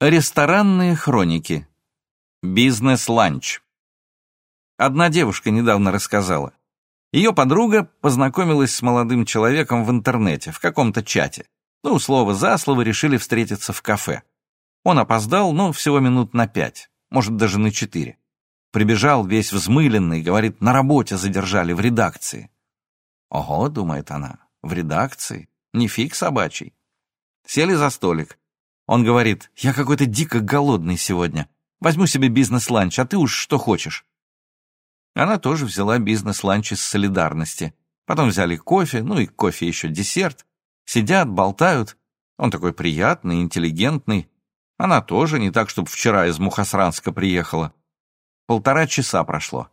Ресторанные хроники. Бизнес-ланч. Одна девушка недавно рассказала. Ее подруга познакомилась с молодым человеком в интернете, в каком-то чате. Ну, слово за слово решили встретиться в кафе. Он опоздал, ну, всего минут на пять, может, даже на четыре. Прибежал весь взмыленный, говорит, на работе задержали, в редакции. Ого, думает она, в редакции? Не фиг собачий. Сели за столик. Он говорит, я какой-то дико голодный сегодня. Возьму себе бизнес-ланч, а ты уж что хочешь. Она тоже взяла бизнес-ланч из солидарности. Потом взяли кофе, ну и кофе еще десерт. Сидят, болтают. Он такой приятный, интеллигентный. Она тоже, не так, чтобы вчера из Мухосранска приехала. Полтора часа прошло.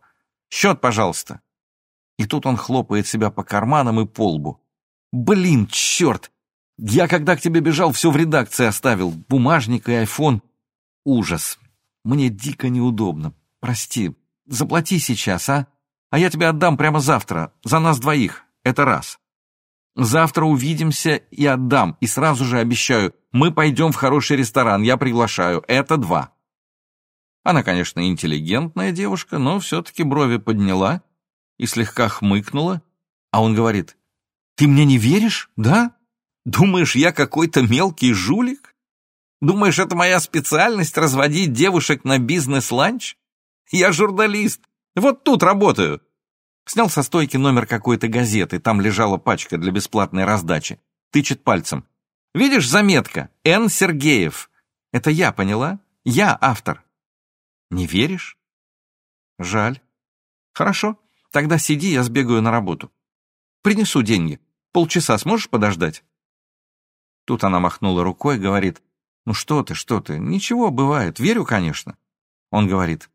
Счет, пожалуйста. И тут он хлопает себя по карманам и по лбу. Блин, черт! Я, когда к тебе бежал, все в редакции оставил. Бумажник и айфон. Ужас. Мне дико неудобно. Прости. Заплати сейчас, а? А я тебе отдам прямо завтра. За нас двоих. Это раз. Завтра увидимся и отдам. И сразу же обещаю, мы пойдем в хороший ресторан. Я приглашаю. Это два. Она, конечно, интеллигентная девушка, но все-таки брови подняла и слегка хмыкнула. А он говорит, «Ты мне не веришь, да?» Думаешь, я какой-то мелкий жулик? Думаешь, это моя специальность разводить девушек на бизнес-ланч? Я журналист. Вот тут работаю. Снял со стойки номер какой-то газеты, там лежала пачка для бесплатной раздачи. Тычет пальцем. Видишь, заметка. Н. Сергеев. Это я, поняла? Я автор. Не веришь? Жаль. Хорошо, тогда сиди, я сбегаю на работу. Принесу деньги. Полчаса сможешь подождать? Тут она махнула рукой, говорит, «Ну что ты, что ты, ничего, бывает, верю, конечно». Он говорит,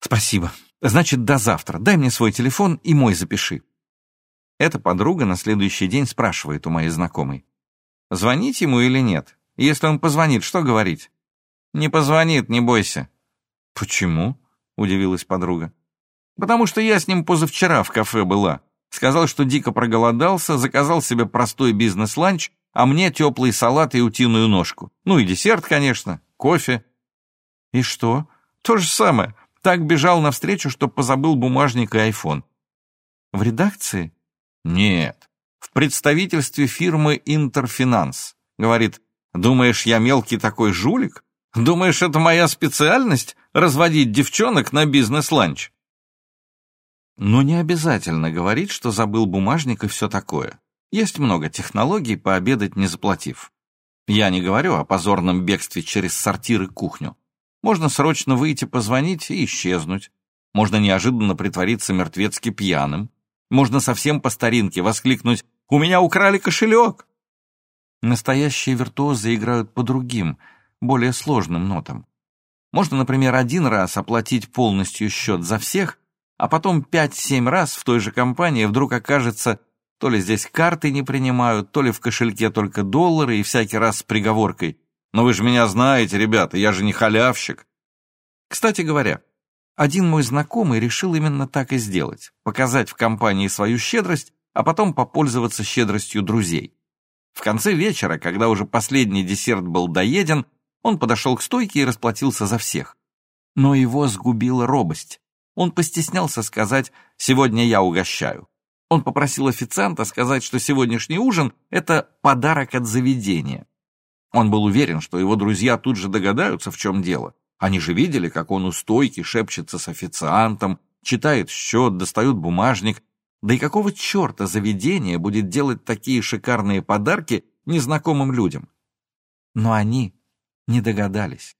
«Спасибо, значит, до завтра, дай мне свой телефон и мой запиши». Эта подруга на следующий день спрашивает у моей знакомой, «Звонить ему или нет? Если он позвонит, что говорить?» «Не позвонит, не бойся». «Почему?» — удивилась подруга. «Потому что я с ним позавчера в кафе была. Сказал, что дико проголодался, заказал себе простой бизнес-ланч а мне теплый салат и утиную ножку. Ну и десерт, конечно, кофе. И что? То же самое. Так бежал навстречу, что позабыл бумажник и айфон. В редакции? Нет. В представительстве фирмы «Интерфинанс». Говорит, думаешь, я мелкий такой жулик? Думаешь, это моя специальность — разводить девчонок на бизнес-ланч? Но не обязательно говорить, что забыл бумажник и все такое. Есть много технологий пообедать не заплатив. Я не говорю о позорном бегстве через сортир и кухню. Можно срочно выйти позвонить и исчезнуть. Можно неожиданно притвориться мертвецки пьяным. Можно совсем по старинке воскликнуть «У меня украли кошелек!». Настоящие виртуозы играют по другим, более сложным нотам. Можно, например, один раз оплатить полностью счет за всех, а потом пять-семь раз в той же компании вдруг окажется, то ли здесь карты не принимают, то ли в кошельке только доллары и всякий раз с приговоркой. Но вы же меня знаете, ребята, я же не халявщик. Кстати говоря, один мой знакомый решил именно так и сделать. Показать в компании свою щедрость, а потом попользоваться щедростью друзей. В конце вечера, когда уже последний десерт был доеден, он подошел к стойке и расплатился за всех. Но его сгубила робость. Он постеснялся сказать «сегодня я угощаю». Он попросил официанта сказать, что сегодняшний ужин — это подарок от заведения. Он был уверен, что его друзья тут же догадаются, в чем дело. Они же видели, как он у стойки шепчется с официантом, читает счет, достает бумажник. Да и какого черта заведение будет делать такие шикарные подарки незнакомым людям? Но они не догадались.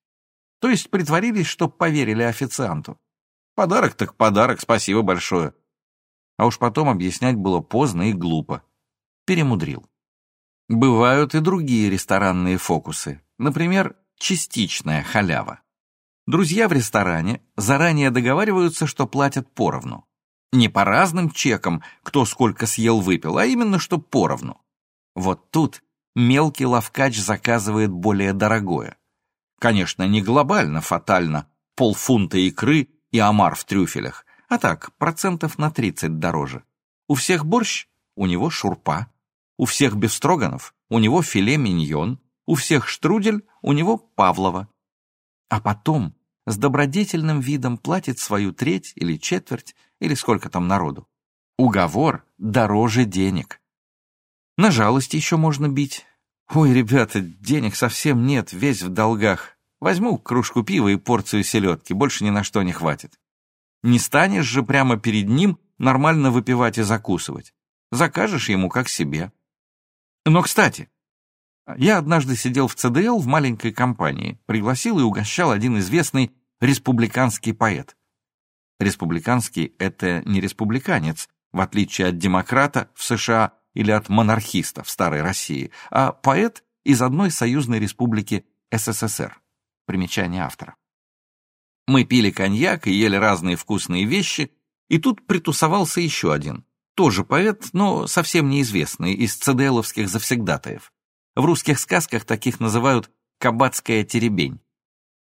То есть притворились, что поверили официанту. Подарок так подарок, спасибо большое. А уж потом объяснять было поздно и глупо. Перемудрил. Бывают и другие ресторанные фокусы. Например, частичная халява. Друзья в ресторане заранее договариваются, что платят поровну. Не по разным чекам, кто сколько съел-выпил, а именно, что поровну. Вот тут мелкий лавкач заказывает более дорогое. Конечно, не глобально фатально, полфунта икры и омар в трюфелях, а так, процентов на 30 дороже. У всех борщ, у него шурпа. У всех бефстроганов, у него филе миньон. У всех штрудель, у него павлова. а потом с добродетельным видом платит свою треть или четверть, или сколько там народу. Уговор дороже денег. На жалость еще можно бить. Ой, ребята, денег совсем нет, весь в долгах. Возьму кружку пива и порцию селедки, больше ни на что не хватит. Не станешь же прямо перед ним нормально выпивать и закусывать. Закажешь ему как себе. Но, кстати, я однажды сидел в ЦДЛ в маленькой компании, пригласил и угощал один известный республиканский поэт. Республиканский — это не республиканец, в отличие от демократа в США или от монархиста в Старой России, а поэт из одной союзной республики СССР. Примечание автора. Мы пили коньяк и ели разные вкусные вещи, и тут притусовался еще один, тоже поэт, но совсем неизвестный, из цеделовских завсегдатаев. В русских сказках таких называют «кабацкая теребень».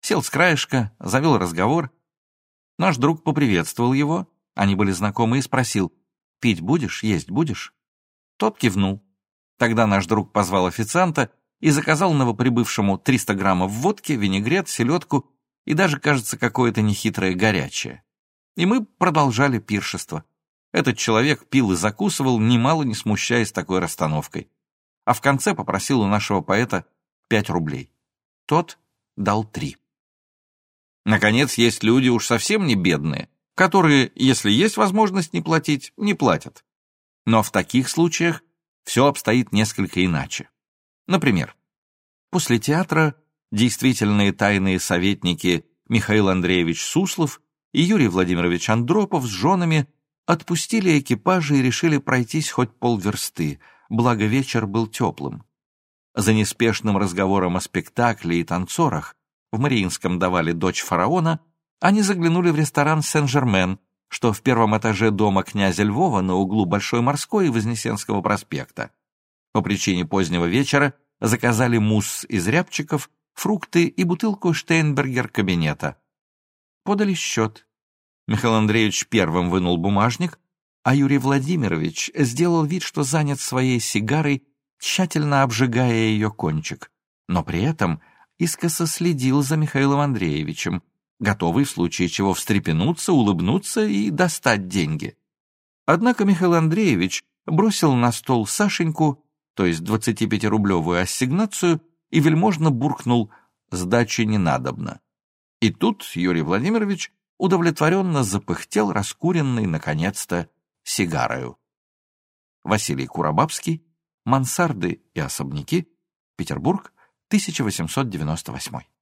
Сел с краешка, завел разговор. Наш друг поприветствовал его, они были знакомы, и спросил, «Пить будешь, есть будешь?» Тот кивнул. Тогда наш друг позвал официанта и заказал новоприбывшему 300 граммов водки, винегрет, селедку и даже, кажется, какое-то нехитрое горячее. И мы продолжали пиршество. Этот человек пил и закусывал, немало не смущаясь такой расстановкой а в конце попросил у нашего поэта пять рублей. Тот дал три. Наконец, есть люди уж совсем не бедные, которые, если есть возможность не платить, не платят. Но в таких случаях все обстоит несколько иначе. Например, после театра действительные тайные советники Михаил Андреевич Суслов и Юрий Владимирович Андропов с женами отпустили экипажи и решили пройтись хоть полверсты – благо вечер был теплым. За неспешным разговором о спектакле и танцорах в Мариинском давали «Дочь фараона», они заглянули в ресторан «Сен-Жермен», что в первом этаже дома князя Львова на углу Большой Морской и Вознесенского проспекта. По причине позднего вечера заказали мусс из рябчиков, фрукты и бутылку Штейнбергер кабинета. Подали счет. Михаил Андреевич первым вынул бумажник, а Юрий Владимирович сделал вид, что занят своей сигарой, тщательно обжигая ее кончик, но при этом искоса следил за Михаилом Андреевичем, готовый в случае чего встрепенуться, улыбнуться и достать деньги. Однако Михаил Андреевич бросил на стол Сашеньку, то есть 25-рублевую ассигнацию, и вельможно буркнул «сдачи не надобно». И тут Юрий Владимирович удовлетворенно запыхтел, раскуренный, наконец-то, сигарою. Василий Курабабский, «Мансарды и особняки», Петербург, 1898.